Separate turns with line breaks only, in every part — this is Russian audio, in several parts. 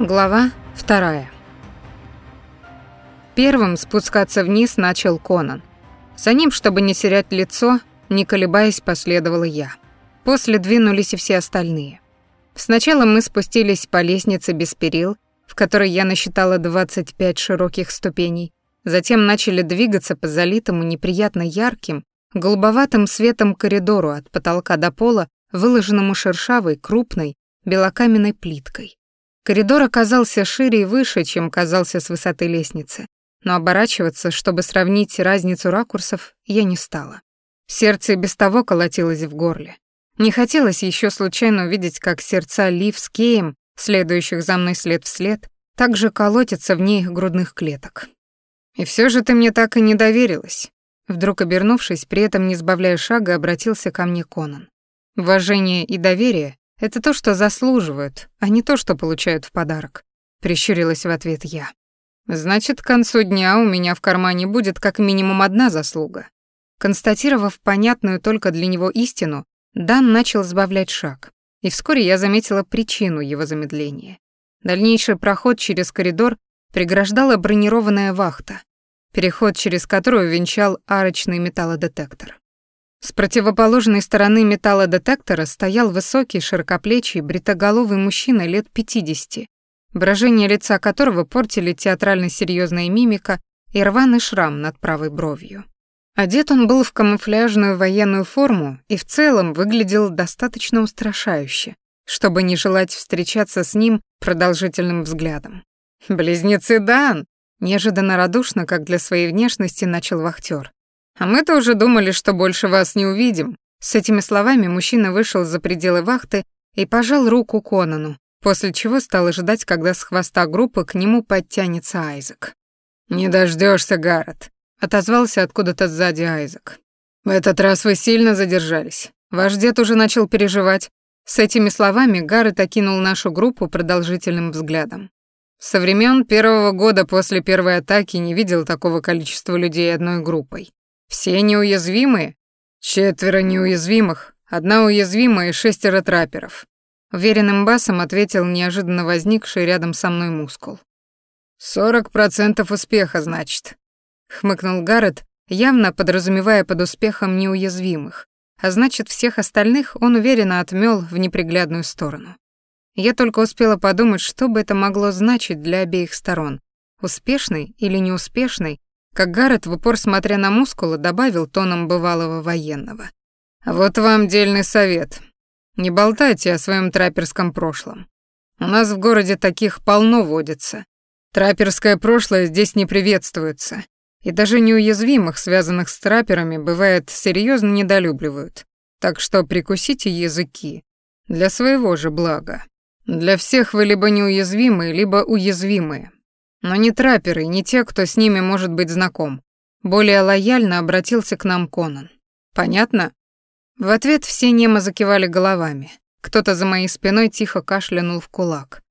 Глава вторая. Первым спускаться вниз начал Конан. За ним, чтобы не терять лицо, не колебаясь, последовала я. После двинулись и все остальные. Сначала мы спустились по лестнице без перил, в которой я насчитала 25 широких ступеней, затем начали двигаться по залитому неприятно ярким, голубоватым светом коридору от потолка до пола, выложенному шершавой, крупной, белокаменной плиткой. Коридор оказался шире и выше, чем казался с высоты лестницы, но оборачиваться, чтобы сравнить разницу ракурсов, я не стала. Сердце без того колотилось в горле. Не хотелось еще случайно увидеть, как сердца Лив с Кеем, следующих за мной след в след, также колотятся в ней грудных клеток. «И все же ты мне так и не доверилась», Вдруг обернувшись, при этом не сбавляя шага, обратился ко мне Конан. «Уважение и доверие это то, что заслуживают, а не то, что получают в подарок. Прищурилась в ответ я. Значит, к концу дня у меня в кармане будет как минимум одна заслуга. Констатировав понятную только для него истину, Дан начал сбавлять шаг, и вскоре я заметила причину его замедления. Дальнейший проход через коридор преграждала бронированная вахта, переход через которую венчал арочный металлодетектор. С противоположной стороны металлодетектора стоял высокий, широкоплечий, бритоголовый мужчина лет 50, выражение лица которого портили театрально серьезная мимика и рваный шрам над правой бровью. Одет он был в камуфляжную военную форму и в целом выглядел достаточно устрашающе, чтобы не желать встречаться с ним продолжительным взглядом. «Близнецы Дан!» Неожиданно радушно, как для своей внешности, начал вахтер. А мы-то уже думали, что больше вас не увидим. С этими словами мужчина вышел за пределы вахты и пожал руку Конану, после чего стал ожидать, когда с хвоста группы к нему подтянется Айзек. «Не дождешься, Гаррет», — отозвался откуда-то сзади Айзек. «В этот раз вы сильно задержались. Ваш дед уже начал переживать». С этими словами Гаррет окинул нашу группу продолжительным взглядом. Со времен первого года после первой атаки не видел такого количества людей одной группой. Все неуязвимые? Четверо неуязвимых, одна уязвимая и шестеро трапперов. Уверенным басом ответил неожиданно возникший рядом со мной мускул. «Сорок процентов успеха, значит», — хмыкнул Гаррет, явно подразумевая под успехом неуязвимых, а значит, всех остальных он уверенно отмёл в неприглядную сторону. Я только успела подумать, что бы это могло значить для обеих сторон, успешный или неуспешный, как Гаррет, в упор смотря на мускулы, добавил тоном бывалого военного. «Вот вам дельный совет. Не болтайте о своем трапперском прошлом. У нас в городе таких полно водится. Трапперское прошлое здесь не приветствуется, и даже неуязвимых, связанных с трапперами, бывает серьезно недолюбливают. Так что прикусите языки. Для своего же блага. Для всех вы либо неуязвимые, либо уязвимые. Но не трапперы, не те, кто с ними может быть знаком. Более лояльно обратился к нам Конан. Понятно? В ответ все немо закивали головами. Кто-то за моей спиной тихо кашлянул в кулак.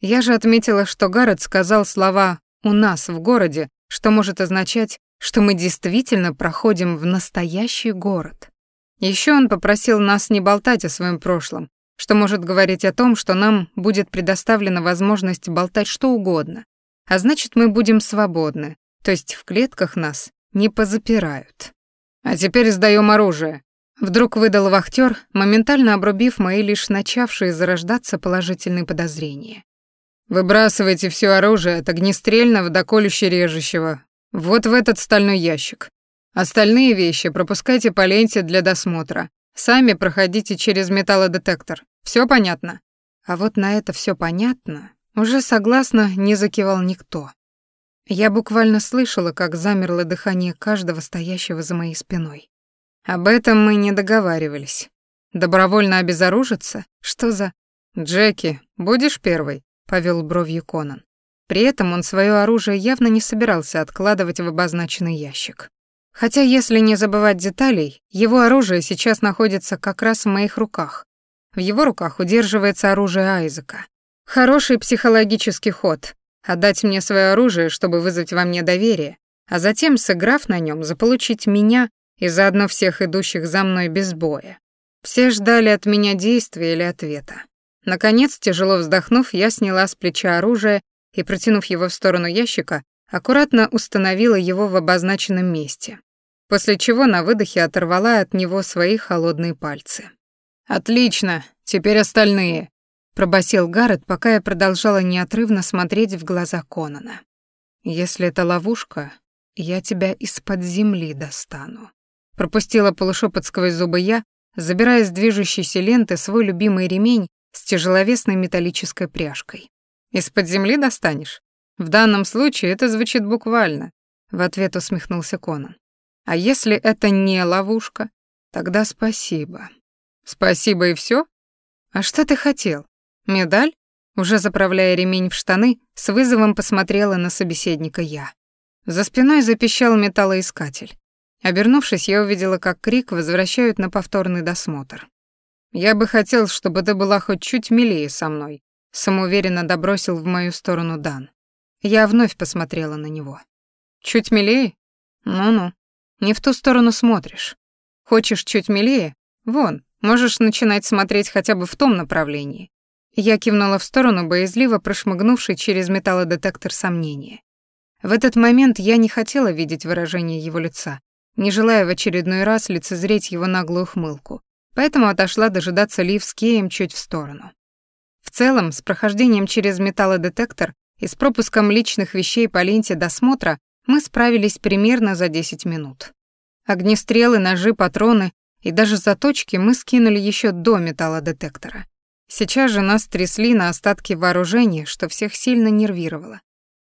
Я же отметила, что Гаррет сказал слова «у нас в городе», что может означать, что мы действительно проходим в настоящий город. Еще он попросил нас не болтать о своем прошлом, что может говорить о том, что нам будет предоставлена возможность болтать что угодно, а значит, мы будем свободны, то есть в клетках нас не позапирают. А теперь сдаем оружие. Вдруг выдал вахтер, моментально обрубив мои лишь начавшие зарождаться положительные подозрения. Выбрасывайте все оружие от огнестрельного до колюще-режущего вот в этот стальной ящик. Остальные вещи пропускайте по ленте для досмотра. Сами проходите через металлодетектор. Все понятно? А вот на это все понятно уже согласно не закивал никто. Я буквально слышала, как замерло дыхание каждого стоящего за моей спиной. Об этом мы не договаривались. Добровольно обезоружиться? Что за... «Джеки, будешь первой?» — повел бровью Конан. При этом он свое оружие явно не собирался откладывать в обозначенный ящик. Хотя, если не забывать деталей, его оружие сейчас находится как раз в моих руках. В его руках удерживается оружие Айзека. Хороший психологический ход — отдать мне свое оружие, чтобы вызвать во мне доверие, а затем, сыграв на нем, заполучить меня и заодно всех идущих за мной без боя. Все ждали от меня действия или ответа. Наконец, тяжело вздохнув, я сняла с плеча оружие и, протянув его в сторону ящика, аккуратно установила его в обозначенном месте, после чего на выдохе оторвала от него свои холодные пальцы. «Отлично, теперь остальные», — пробасил Гаррет, пока я продолжала неотрывно смотреть в глаза Конана. «Если это ловушка, я тебя из-под земли достану». Пропустила полушепот сквозь зубы я, забирая с движущейся ленты свой любимый ремень с тяжеловесной металлической пряжкой. «Из-под земли достанешь? В данном случае это звучит буквально», — в ответ усмехнулся Конан. «А если это не ловушка, тогда спасибо». «Спасибо и все? А что ты хотел? Медаль?» Уже заправляя ремень в штаны, с вызовом посмотрела на собеседника я. За спиной запищал металлоискатель. Обернувшись, я увидела, как крик возвращают на повторный досмотр. «Я бы хотел, чтобы ты была хоть чуть милее со мной», самоуверенно добросил в мою сторону Дан. Я вновь посмотрела на него. «Чуть милее? Ну-ну. Не в ту сторону смотришь. Хочешь чуть милее? Вон, можешь начинать смотреть хотя бы в том направлении». Я кивнула в сторону, боязливо прошмыгнувшей через металлодетектор сомнения. В этот момент я не хотела видеть выражение его лица, не желая в очередной раз лицезреть его наглую хмылку, поэтому отошла дожидаться Лив с Кеем чуть в сторону. В целом, с прохождением через металлодетектор и с пропуском личных вещей по ленте досмотра мы справились примерно за 10 минут. Огнестрелы, ножи, патроны и даже заточки мы скинули еще до металлодетектора. Сейчас же нас трясли на остатки вооружения, что всех сильно нервировало.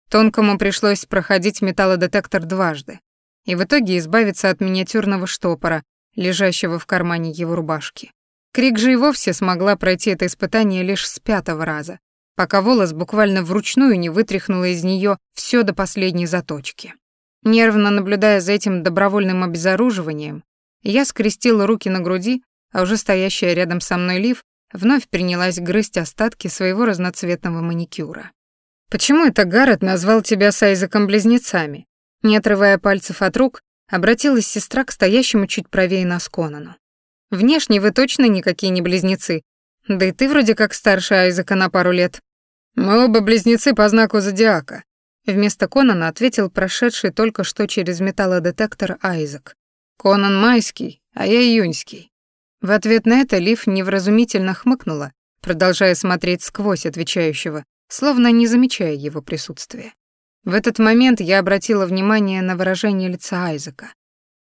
Тонкому пришлось проходить металлодетектор дважды и в итоге избавиться от миниатюрного штопора, лежащего в кармане его рубашки. Крик же и вовсе смогла пройти это испытание лишь с пятого раза, пока волос буквально вручную не вытряхнула из нее все до последней заточки. Нервно наблюдая за этим добровольным обезоруживанием, я скрестила руки на груди, а уже стоящая рядом со мной Лив вновь принялась грызть остатки своего разноцветного маникюра. «Почему это Гаррет назвал тебя с Айзеком близнецами?» Не отрывая пальцев от рук, обратилась сестра к стоящему чуть правее нас Конану. «Внешне вы точно никакие не близнецы. Да и ты вроде как старше Айзека на пару лет». «Мы оба близнецы по знаку зодиака», — вместо Конана ответил прошедший только что через металлодетектор Айзек. «Конан майский, а я июньский». В ответ на это Лив невразумительно хмыкнула, продолжая смотреть сквозь отвечающего, словно не замечая его присутствия. В этот момент я обратила внимание на выражение лица Айзека.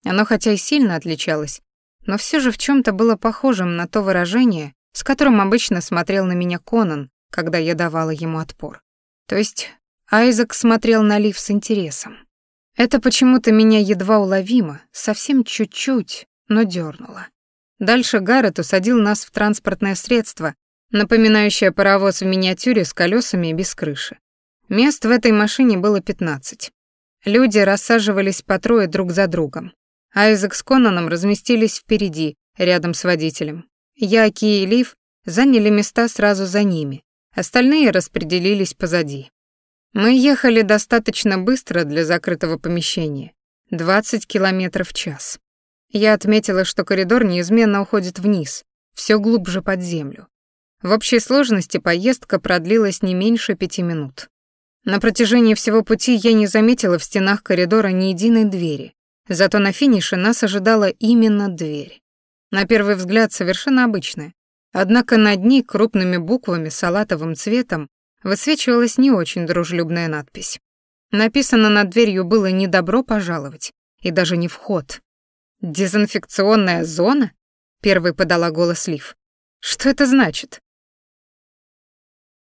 Оно хотя и сильно отличалось, но все же в чем то было похожим на то выражение, с которым обычно смотрел на меня Конан, когда я давала ему отпор. То есть Айзек смотрел на Лив с интересом. Это почему-то меня едва уловимо, совсем чуть-чуть, но дернуло. Дальше Гаррет усадил нас в транспортное средство, напоминающее паровоз в миниатюре с колесами и без крыши. Мест в этой машине было 15. Люди рассаживались по трое друг за другом. Айзек с Конаном разместились впереди, рядом с водителем. Я, Ки и Лив заняли места сразу за ними. Остальные распределились позади. Мы ехали достаточно быстро для закрытого помещения. 20 километров в час. Я отметила, что коридор неизменно уходит вниз, все глубже под землю. В общей сложности поездка продлилась не меньше пяти минут. На протяжении всего пути я не заметила в стенах коридора ни единой двери, зато на финише нас ожидала именно дверь. На первый взгляд совершенно обычная, однако над ней крупными буквами салатовым цветом высвечивалась не очень дружелюбная надпись. Написано над дверью было не «добро пожаловать» и даже не «вход», «Дезинфекционная зона?» — первый подала голос Лив. «Что это значит?»